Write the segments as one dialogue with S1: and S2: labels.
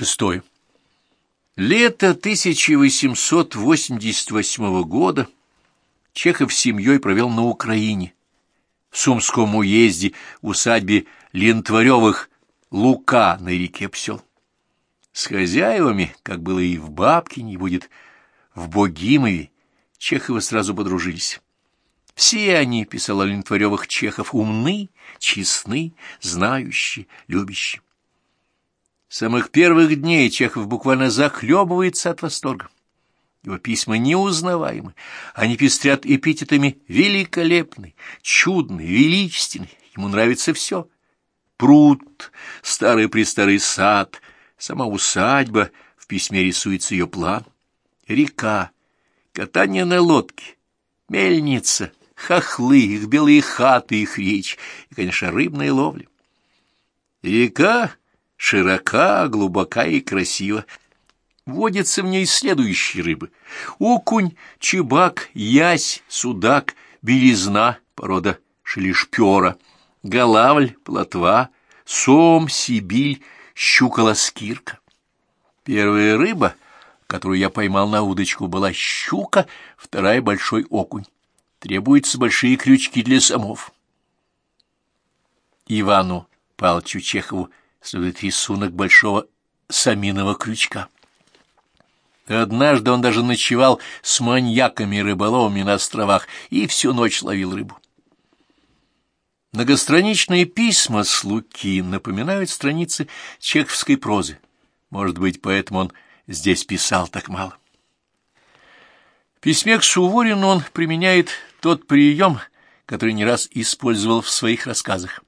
S1: Шестое. Лето 1888 года Чехов с семьей провел на Украине, в Сумском уезде, усадьбе Лентваревых Лука на реке Псел. С хозяевами, как было и в Бабкине, будет в Богимове, Чеховы сразу подружились. Все они, писал о Лентваревых Чехов, умны, честны, знающие, любящие. С самых первых дней Чехов буквально захлебывается от восторга. Его письма неузнаваемы, они пестрят эпитетами «великолепный», «чудный», «величественный». Ему нравится все. Пруд, старый-престарый сад, сама усадьба, в письме рисуется ее план, река, катание на лодке, мельница, хохлы, их белые хаты, их речь и, конечно, рыбная ловля. Река широка, глубока и красива. Водятся в ней следующие рыбы. Окунь, чебак, ясь, судак, белизна, порода шелешпера, голавль, плотва, сом, сибиль, щука-ласкирка. Первая рыба, которую я поймал на удочку, была щука, вторая — большой окунь. Требуются большие крючки для самов. Ивану Павловичу Чехову следует рисунок большого саминого крючка. Однажды он даже ночевал с маньяками-рыболовами на островах и всю ночь ловил рыбу. Многостраничные письма с Луки напоминают страницы чеховской прозы. Может быть, поэтому он здесь писал так мало. В письме к Суворину он применяет тот прием, который не раз использовал в своих рассказах.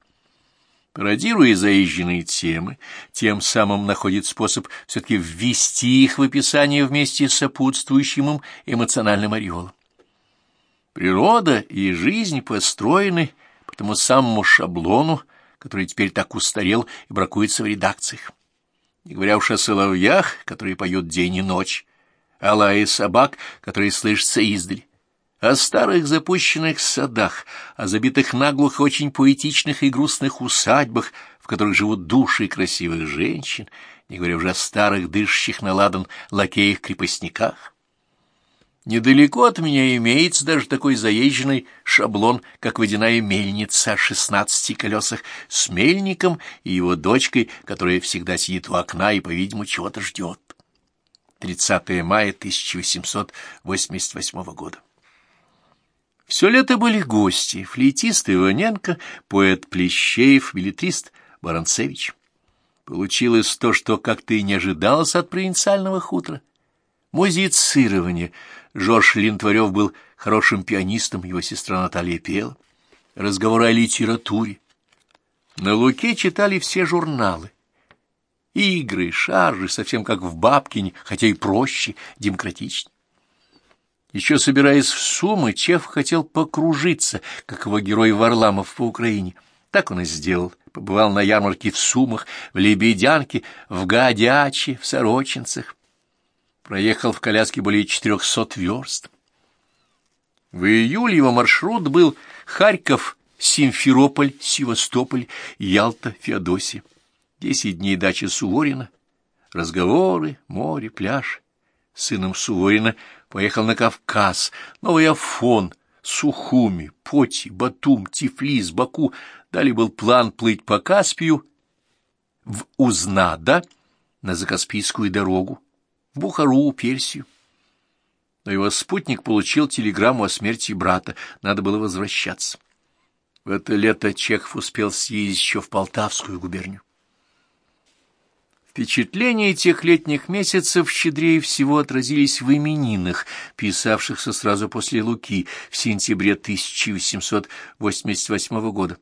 S1: Пародируя заезженные темы, тем самым находит способ все-таки ввести их в описание вместе с сопутствующим им эмоциональным ореолом. Природа и жизнь построены по тому самому шаблону, который теперь так устарел и бракуется в редакциях. Не говоря уж о соловьях, которые поют день и ночь, о лае собак, которые слышатся издаль о старых запущенных садах, о забитых наглухо очень поэтичных и грустных усадьбах, в которых живут души красивых женщин, не говоря уже о старых дышащих на ладан лакеях-крепостниках. Недалеко от меня имеется даже такой заезженный шаблон, как водяная мельница о шестнадцати колесах с мельником и его дочкой, которая всегда сидит у окна и, по-видимому, чего-то ждет. 30 мая 1888 года. Все лето были гости, флейтист Иваненко, поэт Плещеев, билетрист Баранцевич. Получилось то, что как-то и не ожидалось от провинциального хутора. Музицирование. Жорж Линтварев был хорошим пианистом, его сестра Наталья пела. Разговоры о литературе. На Луке читали все журналы. Игры, шаржи, совсем как в Бабкине, хотя и проще, демократичнее. Еще собираясь в Сумы, Чеф хотел покружиться, как его герой Варламов по Украине. Так он и сделал. Побывал на ярмарке в Сумах, в Лебедянке, в Гадяче, в Сорочинцах. Проехал в коляске более четырехсот верст. В июле его маршрут был Харьков, Симферополь, Севастополь, Ялта, Феодосия. Десять дней дачи Суворина, разговоры, море, пляж. Сыном Суворина поехал на Кавказ, Новый Афон, Сухуми, Поти, Батум, Тифлис, Баку. Далее был план плыть по Каспию в Узнада на Закаспийскую дорогу, в Бухару, Персию. Но его спутник получил телеграмму о смерти брата, надо было возвращаться. В это лето Чехов успел съездить еще в Полтавскую губернию. Впечатления тех летних месяцев щедрее всего отразились в именинах, писавшихся сразу после Луки в сентябре 1888 года,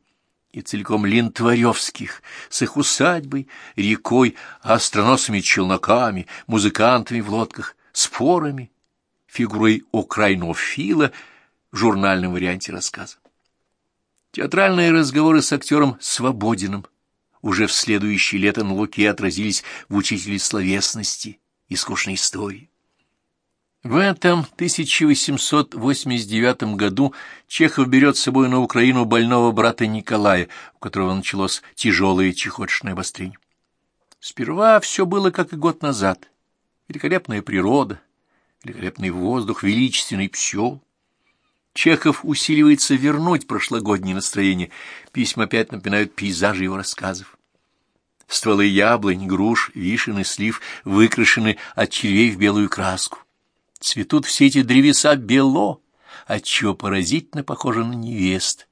S1: и целиком лентваревских, с их усадьбой, рекой, остроносыми-челноками, музыкантами в лодках, спорами, фигурой окрайнофила в журнальном варианте рассказа. Театральные разговоры с актером Свободиным, уже в следующее лето на Луке отразились в учителе словесности и скучной истории. В этом 1889 году Чехов берет с собой на Украину больного брата Николая, у которого началось тяжелое чехоточное обострение. Сперва все было, как и год назад. Великолепная природа, великолепный воздух, величественный псел. Чехов усиливается вернуть прошлогоднее настроение. Письма опять напоминают пейзажи его рассказов. Стволы яблонь, груш, вишен и слив выкрашены от червей в белую краску. Цветут все эти древеса бело, отчего поразительно похоже на невест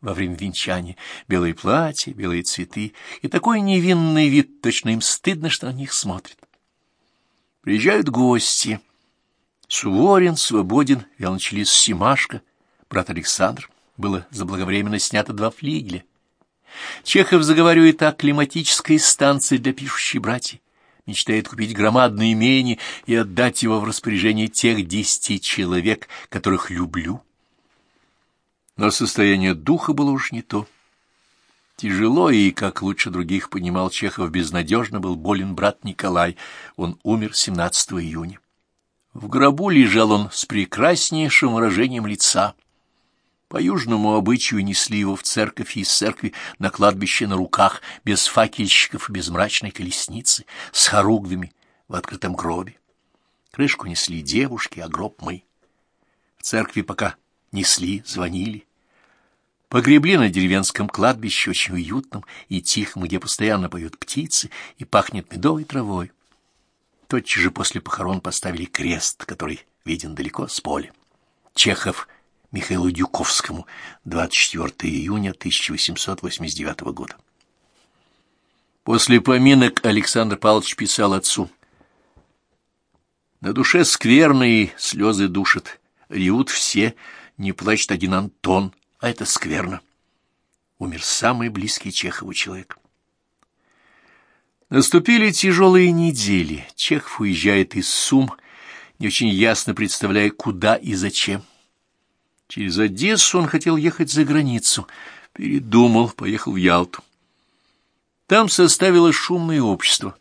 S1: во время венчания. Белые платья, белые цветы и такой невинный вид, точно им стыдно, что на них смотрят. Приезжают гости. Суворин, Свободин, Виолончелист Симашко, брат Александр. Было заблаговременно снято два флигеля. Чехов заговаривает о климатической станции для пишущей братьев, мечтает купить громадное имение и отдать его в распоряжение тех десяти человек, которых люблю. Но состояние духа было уж не то. Тяжело и, как лучше других понимал Чехов, безнадежно был болен брат Николай. Он умер 17 июня. В гробу лежал он с прекраснейшим выражением лица. По южному обычаю несли его в церковь и из церкви на кладбище на руках, без факельщиков и без мрачной колесницы, с хоругвями в открытом гробе. Крышку несли девушки, а гроб мы. В церкви пока несли, звонили. Погребли на деревенском кладбище, очень уютном и тихом, где постоянно поют птицы и пахнет медовой травой. Тотчас же после похорон поставили крест, который виден далеко с поля. Чехов Михаилу Дюковскому, 24 июня 1889 года. После поминок Александр Павлович писал отцу. На душе скверные слезы душат, ревут все, не плачет один Антон, а это скверно. Умер самый близкий Чехову человек. Наступили тяжелые недели. Чехов уезжает из Сум, не очень ясно представляя, куда и зачем. Через Одессу он хотел ехать за границу. Передумал, поехал в Ялту. Там составилось шумное общество.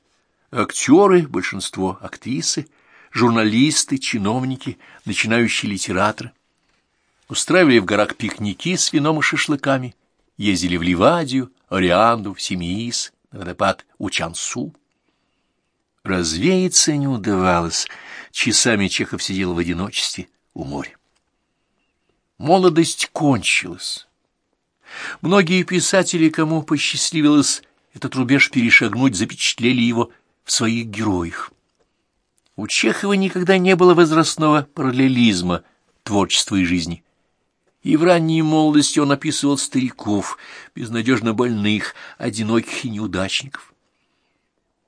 S1: Актеры, большинство актрисы, журналисты, чиновники, начинающие литераторы. Устраивали в горах пикники с вином и шашлыками, ездили в Ливадию, Орианду, в Семиис, на водопад Учансу. Развеяться не удавалось. Часами Чехов сидел в одиночестве у моря. Молодость кончилась. Многие писатели, кому посчастливилось этот рубеж перешагнуть, запечатлели его в своих героях. У Чехова никогда не было возрастного параллелизма творчества и жизни. И в ранней молодости он описывал стариков, безнадежно больных, одиноких и неудачников.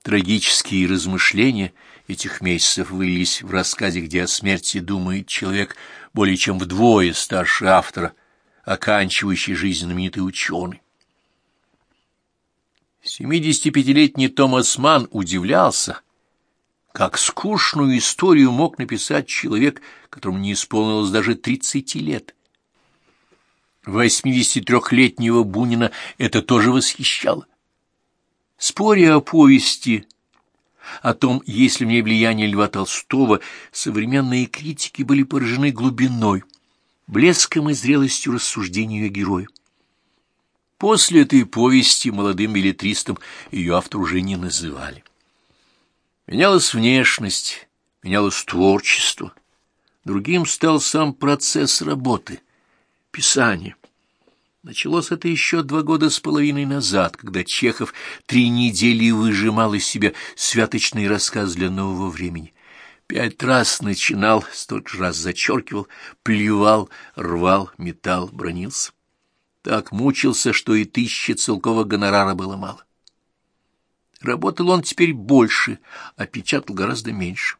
S1: Трагические размышления этих месяцев вылились в рассказе, где о смерти думает человек более чем вдвое старше автора, оканчивающий жизнь знаменитый ученый. 75-летний Томас Манн удивлялся, как скучную историю мог написать человек, которому не исполнилось даже 30 лет. 83-летнего Бунина это тоже восхищало. Споря о повести, о том, есть ли мне влияние Льва Толстого, современные критики были поражены глубиной, блеском и зрелостью рассуждений ее героя. После этой повести молодым билетристам ее автор уже не называли. Менялась внешность, менялось творчество. Другим стал сам процесс работы, писания. Началось это еще два года с половиной назад, когда Чехов три недели выжимал из себя святочный рассказ для нового времени. Пять раз начинал, столько раз зачеркивал, плевал, рвал, метал, бронился. Так мучился, что и тысячи целкового гонорара было мало. Работал он теперь больше, а печатал гораздо меньше.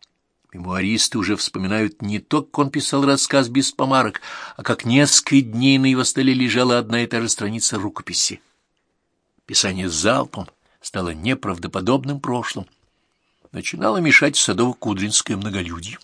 S1: Мемуаристы уже вспоминают не то, как он писал рассказ без помарок, а как несколько дней на его столе лежала одна и та же страница рукописи. Писание залпом стало неправдоподобным прошлым. Начинало мешать садово-кудринское многолюдье.